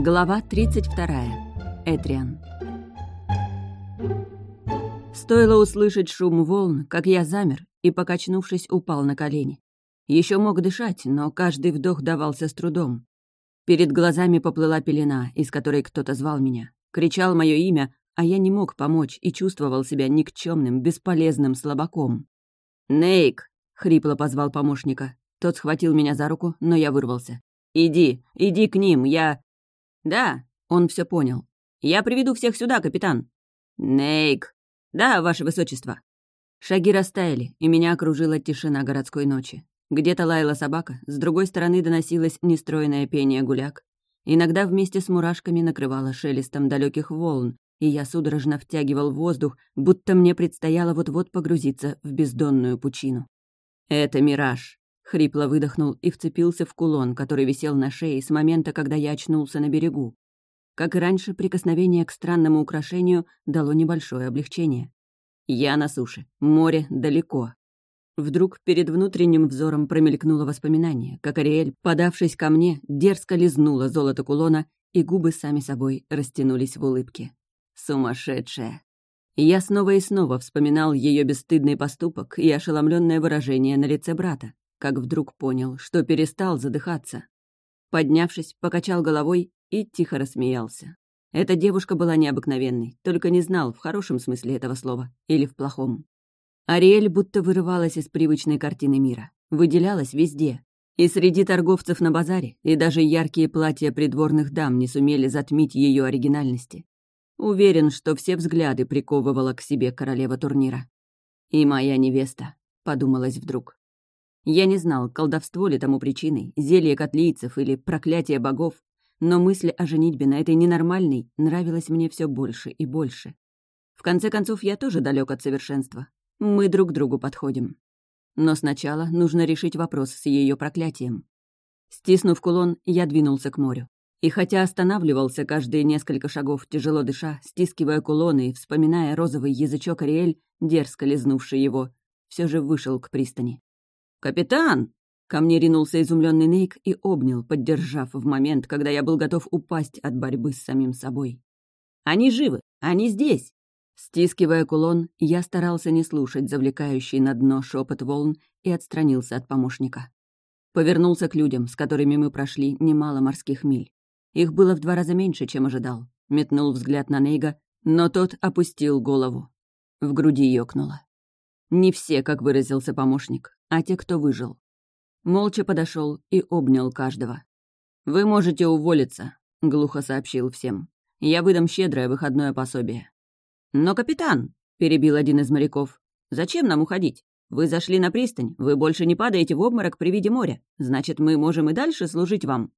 Глава 32. Этриан. Стоило услышать шум волн, как я замер и, покачнувшись, упал на колени. Еще мог дышать, но каждый вдох давался с трудом. Перед глазами поплыла пелена, из которой кто-то звал меня. Кричал мое имя, а я не мог помочь и чувствовал себя никчемным, бесполезным слабаком. «Нейк!» — хрипло позвал помощника. Тот схватил меня за руку, но я вырвался. «Иди, иди к ним, я...» «Да», — он все понял. «Я приведу всех сюда, капитан». «Нейк». «Да, ваше высочество». Шаги растаяли, и меня окружила тишина городской ночи. Где-то лаяла собака, с другой стороны доносилось нестроенное пение гуляк. Иногда вместе с мурашками накрывало шелестом далеких волн, и я судорожно втягивал воздух, будто мне предстояло вот-вот погрузиться в бездонную пучину. «Это мираж», Хрипло выдохнул и вцепился в кулон, который висел на шее с момента, когда я очнулся на берегу. Как и раньше, прикосновение к странному украшению дало небольшое облегчение. Я на суше, море далеко. Вдруг перед внутренним взором промелькнуло воспоминание, как Ариэль, подавшись ко мне, дерзко лизнула золото кулона, и губы сами собой растянулись в улыбке. Сумасшедшая. Я снова и снова вспоминал ее бесстыдный поступок и ошеломленное выражение на лице брата как вдруг понял, что перестал задыхаться. Поднявшись, покачал головой и тихо рассмеялся. Эта девушка была необыкновенной, только не знал, в хорошем смысле этого слова или в плохом. Ариэль будто вырывалась из привычной картины мира, выделялась везде. И среди торговцев на базаре, и даже яркие платья придворных дам не сумели затмить ее оригинальности. Уверен, что все взгляды приковывала к себе королева турнира. «И моя невеста», — подумалось вдруг. Я не знал, колдовство ли тому причиной, зелье котлийцев или проклятие богов, но мысль о женитьбе на этой ненормальной нравилась мне все больше и больше. В конце концов, я тоже далек от совершенства. Мы друг другу подходим. Но сначала нужно решить вопрос с ее проклятием. Стиснув кулон, я двинулся к морю. И хотя останавливался каждые несколько шагов, тяжело дыша, стискивая кулоны и вспоминая розовый язычок Ариэль, дерзко лизнувший его, все же вышел к пристани. «Капитан!» Ко мне ринулся изумленный Нейк и обнял, поддержав в момент, когда я был готов упасть от борьбы с самим собой. «Они живы! Они здесь!» Стискивая кулон, я старался не слушать завлекающий на дно шепот волн и отстранился от помощника. Повернулся к людям, с которыми мы прошли немало морских миль. Их было в два раза меньше, чем ожидал. Метнул взгляд на Нейга, но тот опустил голову. В груди ёкнуло. Не все, как выразился помощник а те, кто выжил. Молча подошел и обнял каждого. «Вы можете уволиться», — глухо сообщил всем. «Я выдам щедрое выходное пособие». «Но, капитан», — перебил один из моряков, — «зачем нам уходить? Вы зашли на пристань, вы больше не падаете в обморок при виде моря. Значит, мы можем и дальше служить вам».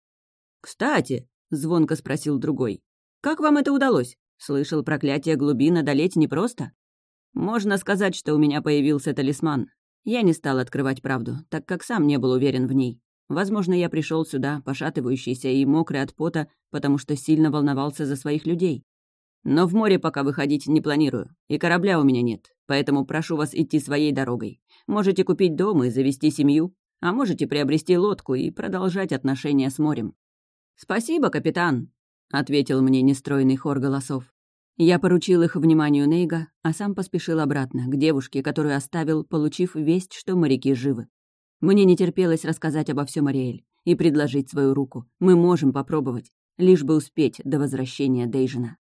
«Кстати», — звонко спросил другой, — «как вам это удалось? Слышал, проклятие глубин одолеть непросто?» «Можно сказать, что у меня появился талисман. Я не стал открывать правду, так как сам не был уверен в ней. Возможно, я пришел сюда, пошатывающийся и мокрый от пота, потому что сильно волновался за своих людей. Но в море пока выходить не планирую, и корабля у меня нет, поэтому прошу вас идти своей дорогой. Можете купить дом и завести семью, а можете приобрести лодку и продолжать отношения с морем». «Спасибо, капитан», — ответил мне нестройный хор голосов. Я поручил их вниманию Нейга, а сам поспешил обратно, к девушке, которую оставил, получив весть, что моряки живы. Мне не терпелось рассказать обо всем Ариэль и предложить свою руку. Мы можем попробовать, лишь бы успеть до возвращения Дейжина.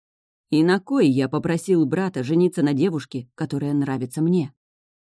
И на кой я попросил брата жениться на девушке, которая нравится мне?